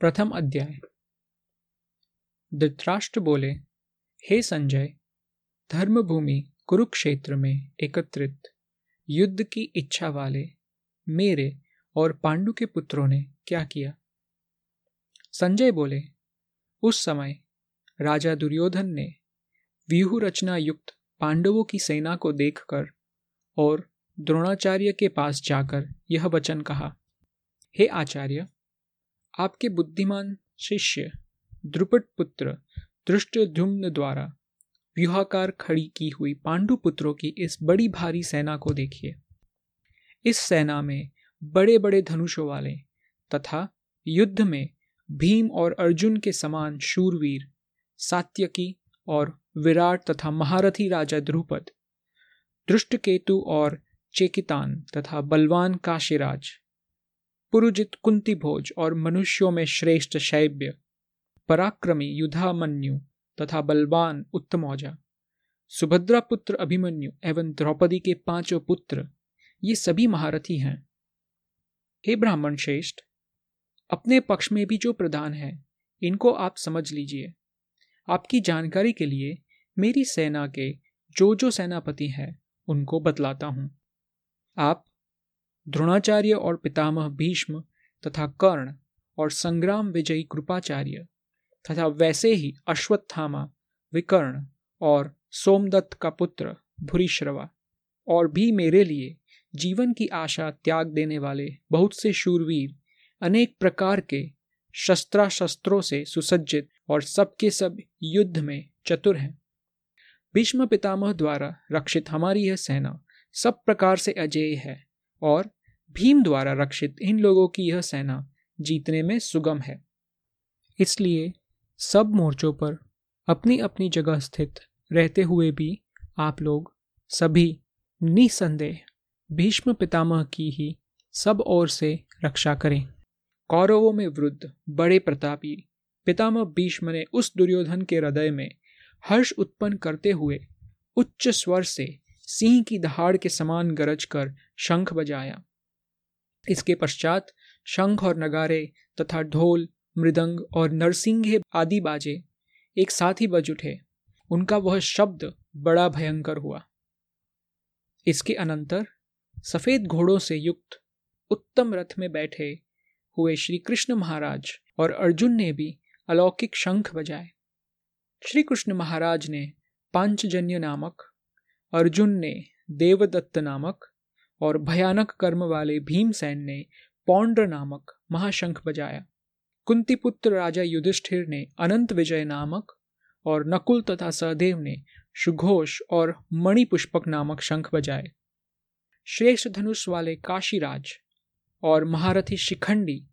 प्रथम अध्याय। धृतराष्ट्र बोले, हे संजय, धर्मभूमि कुरुक्षेत्र में एकत्रित, युद्ध की इच्छा वाले, मेरे और पांडु के पुत्रों ने क्या किया? संजय बोले, उस समय राजा दुर्योधन ने व्यूह रचना युक्त पांडवों की सेना को देखकर और द्रोणाचार्य के पास जाकर यह वचन कहा, हे आचार्य आपके बुद्धिमान शिष्य द्रुपद पुत्र दृष्टधुम्न द्वारा व्यूहाकार खड़ी की हुई पांडु पुत्रों की इस बड़ी भारी सेना को देखिए। इस सेना में बड़े बड़े धनुषों वाले तथा युद्ध में भीम और अर्जुन के समान शूरवीर, सात्यकी और विराट तथा महारथी राजा द्रुपद दृष्टकेतु और चेकितान तथा बलवान काशीराज पुरुजित कुंती भोज और मनुष्यों में श्रेष्ठ शैब्य। पराक्रमी युधामन्यु तथा बलवान उत्तमौजा। सुभद्रा पुत्र अभिमन्यु एवं द्रौपदी के पाँचों पुत्र, ये सभी महारथी हैं। हे ब्राह्मण श्रेष्ठ, अपने पक्ष में भी जो प्रधान है, इनको आप समझ लीजिए। आपकी जानकारी के लिए मेरी सेना के जो जो सेनापति हैं, उनको बतलाता हूँ। आप द्रोणाचार्य और पितामह भीष्म तथा कर्ण और संग्राम विजयी कृपाचार्य तथा वैसे ही अश्वत्थामा, विकर्ण और सोमदत्त का पुत्र भूरिश्रवा और भी मेरे लिए जीवन की आशा त्याग देने वाले बहुत से शूरवीर अनेक प्रकार के शस्त्राशस्त्रों से सुसज्जित और सबके सब युद्ध में चतुर हैं। भीष्म पितामह द्वारा रक्षित हमारी यह सेना सब प्रकार से अजेय है। और भीम द्वारा रक्षित इन लोगों की यह सेना जीतने में सुगम है। इसलिए सब मोर्चों पर अपनी अपनी जगह स्थित रहते हुए भी आप लोग सभी निसंदेह भीष्म पितामह की ही सब ओर से रक्षा करें। कौरवों में वृद्ध बड़े प्रतापी पितामह भीष्म ने उस दुर्योधन के हृदय में हर्ष उत्पन्न करते हुए उच्च स्वर से सिंह की दहाड़ के समान गरज कर शंख बजाया। इसके पश्चात शंख और नगारे तथा ढोल, मृदंग और नरसिंह आदि बाजे एक साथ ही बज उठे। उनका वह शब्द बड़ा भयंकर हुआ। इसके अनंतर सफ़ेद घोड़ों से युक्त उत्तम रथ में बैठे हुए श्री कृष्ण महाराज और अर्जुन ने भी अलौकिक शंख बजाए। श्री कृष्ण महाराज ने पांचजन्य नामक अर्जुन ने देवदत्त नामक और भयानक कर्म वाले भीमसेन ने पौंड्र नामक महाशंख बजाया। कुंतीपुत्र राजा युधिष्ठिर ने अनंत विजय नामक और नकुल तथा सहदेव ने सुघोष और मणिपुष्पक नामक शंख बजाए। श्रेष्ठ धनुष वाले काशीराज और महारथी शिखंडी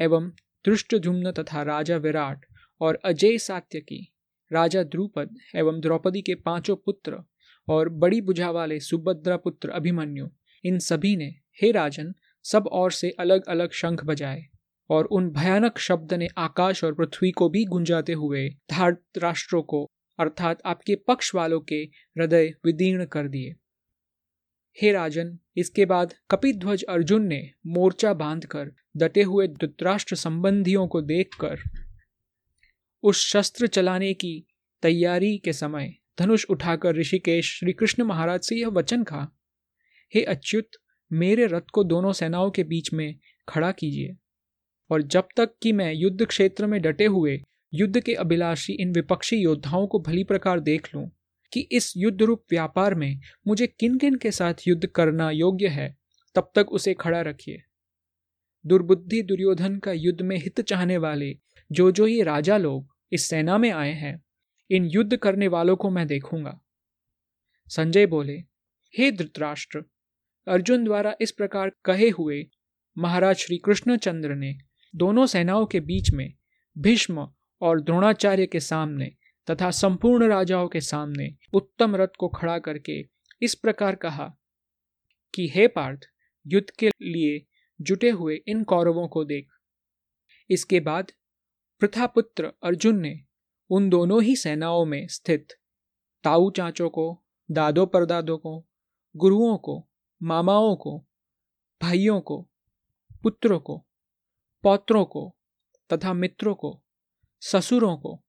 एवं दृष्टजुम्न तथा राजा विराट और अजय सात्यकी, राजा द्रुपद एवं द्रौपदी के पाँचों पुत्र और बड़ी बुझा वाले सुभद्रा पुत्र अभिमन्यु, इन सभी ने, हे राजन, सब और से अलग अलग शंख बजाए, और उन भयानक शब्द ने आकाश और पृथ्वी को भी गुंजाते हुए धार्त राष्ट्रों को, अर्थात आपके पक्ष वालों के हृदय विदीर्ण कर दिए। हे राजन, इसके बाद कपिध्वज अर्जुन ने मोर्चा बांधकर, डटे हुए धृतराष्ट्र संबंधियों को देखकर, उस शस्त्र चलाने की तैयारी के समय धनुष उठाकर ऋषिकेश श्री कृष्ण महाराज से यह वचन कहा, हे अच्युत, मेरे रथ को दोनों सेनाओं के बीच में खड़ा कीजिए। और जब तक कि मैं युद्ध क्षेत्र में डटे हुए युद्ध के अभिलाषी इन विपक्षी योद्धाओं को भली प्रकार देख लूँ कि इस युद्ध रूप व्यापार में मुझे किन किन के साथ युद्ध करना योग्य है, तब तक उसे खड़ा रखिए। दुर्बुद्धि दुर्योधन का युद्ध में हित चाहने वाले जो जो ये राजा लोग इस सेना में आए हैं इन युद्ध करने वालों को मैं देखूँगा। संजय बोले, हे धृतराष्ट्र, अर्जुन द्वारा इस प्रकार कहे हुए महाराज श्री कृष्णचंद्र ने दोनों सेनाओं के बीच में भीष्म और द्रोणाचार्य के सामने तथा संपूर्ण राजाओं के सामने उत्तम रथ को खड़ा करके इस प्रकार कहा कि, हे पार्थ, युद्ध के लिए जुटे हुए इन कौरवों को देख। इसके बाद प्रथापुत्र अर्जुन ने उन दोनों ही सेनाओं में स्थित ताऊ चाचों को, दादो परदादों को, गुरुओं को, मामाओं को, भाइयों को, पुत्रों को, पौत्रों को तथा मित्रों को, ससुरों को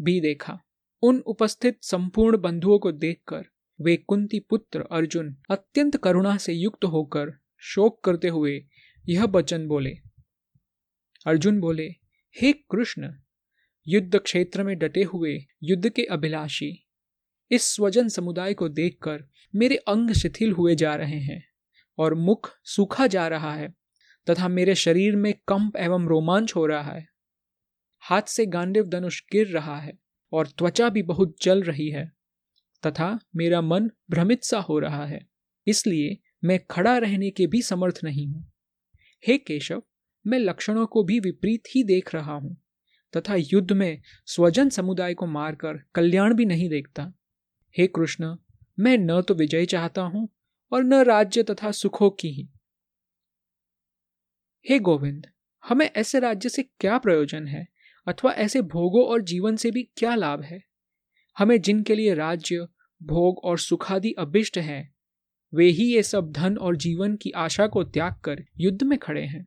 भी देखा। उन उपस्थित संपूर्ण बंधुओं को देखकर वे कुंती पुत्र अर्जुन अत्यंत करुणा से युक्त होकर शोक करते हुए यह वचन बोले। अर्जुन बोले, हे कृष्ण युद्ध क्षेत्र में डटे हुए युद्ध के अभिलाषी। इस स्वजन समुदाय को देखकर मेरे अंग शिथिल हुए जा रहे हैं और मुख सूखा जा रहा है तथा मेरे शरीर में कंप एवं रोमांच हो रहा है। हाथ से गांडिव धनुष गिर रहा है और त्वचा भी बहुत जल रही है तथा मेरा मन भ्रमित सा हो रहा है, इसलिए मैं खड़ा रहने के भी समर्थ नहीं हूँ। हे केशव, मैं लक्षणों को भी विपरीत ही देख रहा हूँ। तथा युद्ध में स्वजन समुदाय को मारकर कल्याण भी नहीं देखता। हे कृष्ण, मैं न तो विजय चाहता हूँ और न राज्य तथा सुखों की ही। हे गोविंद, हमें ऐसे राज्य से क्या प्रयोजन है अथवा ऐसे भोगों और जीवन से भी क्या लाभ है? हमें जिनके लिए राज्य, भोग और सुखादि अभिष्ट है, वे ही ये सब धन और जीवन की आशा को त्याग कर युद्ध में खड़े हैं।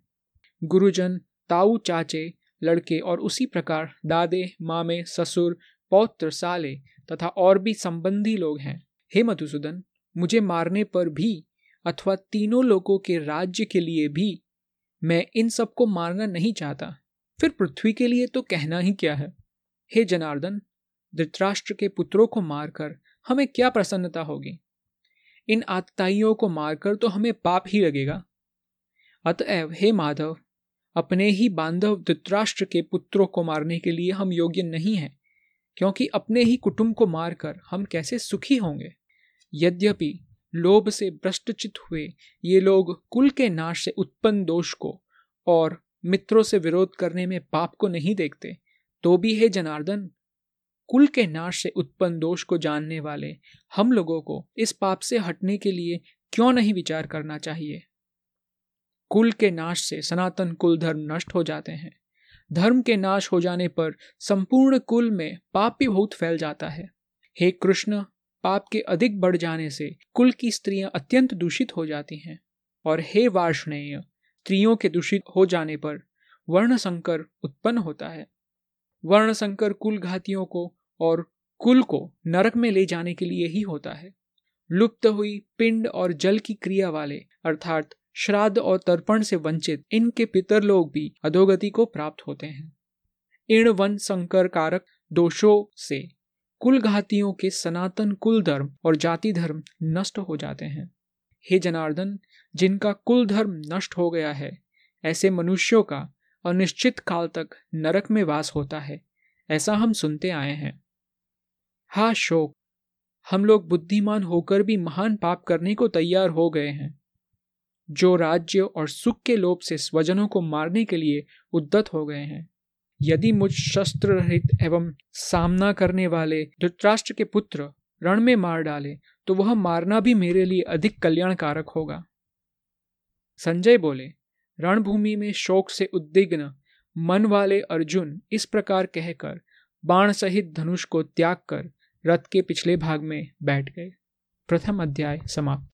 गुरुजन, ताऊ चाचे लड़के और उसी प्रकार दादे, मामे, ससुर, पौत्र, साले तथा और भी संबंधी लोग हैं। हे मधुसूदन, मुझे मारने पर भी अथवा तीनों लोगों के राज्य के लिए भी मैं इन सबको मारना नहीं चाहता। फिर पृथ्वी के लिए तो कहना ही क्या है? हे जनार्दन, धृतराष्ट्र के पुत्रों को मारकर हमें क्या प्रसन्नता होगी? इन आतताइयों को मारकर तो हमें पाप ही लगेगा। अतएव हे माधव अपने ही बांधव धृतराष्ट्र के पुत्रों को मारने के लिए हम योग्य नहीं हैं, क्योंकि अपने ही कुटुंब को मारकर हम कैसे सुखी होंगे? यद्यपि लोभ से भ्रष्टचित हुए ये लोग कुल के नाश से उत्पन्न दोष को और मित्रों से विरोध करने में पाप को नहीं देखते तो भी हे जनार्दन, कुल के नाश से उत्पन्न दोष को जानने वाले हम लोगों को इस पाप से हटने के लिए क्यों नहीं विचार करना चाहिए? कुल के नाश से सनातन कुल धर्म नष्ट हो जाते हैं। धर्म के नाश हो जाने पर संपूर्ण कुल में पाप भी बहुत फैल जाता है। हे कृष्ण, पाप के अधिक बढ़ जाने से कुल की स्त्रियाँ अत्यंत दूषित हो जाती हैं। और हे वार्षणेय, स्त्रियों के दूषित हो जाने पर वर्ण संकर उत्पन्न होता है। वर्ण संकर कुल घातियों को और कुल को नरक में ले जाने के लिए ही होता है। लुप्त हुई पिंड और जल की क्रिया वाले, अर्थात श्राद्ध और तर्पण से वंचित इनके पितर लोग भी अधोगति को प्राप्त होते हैं। इण वन संकर कारक दोषों से कुल घातियों के सनातन कुल धर्म और जाति धर्म नष्ट हो जाते हैं। हे जनार्दन, जिनका कुल धर्म नष्ट हो गया है, ऐसे मनुष्यों का अनिश्चित काल तक नरक में वास होता है, ऐसा हम सुनते आए हैं। हा शोक, हम लोग बुद्धिमान होकर भी महान पाप करने को तैयार हो गए हैं। जो राज्य और सुख के लोभ से स्वजनों को मारने के लिए उद्दत हो गए हैं। यदि मुझ शस्त्र रहित एवं सामना करने वाले धृतराष्ट्र के पुत्र रण में मार डाले तो वह मारना भी मेरे लिए अधिक कल्याणकारक होगा। संजय बोले, रणभूमि में शोक से उद्विग्न मन वाले अर्जुन इस प्रकार कहकर बाण सहित धनुष को त्याग कर रथ के पिछले भाग में बैठ गए। प्रथम अध्याय समाप्त।